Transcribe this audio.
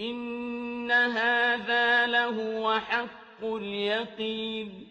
إِنَّ هَٰذَا لَهُوَ حَقُّ الْيَقِينِ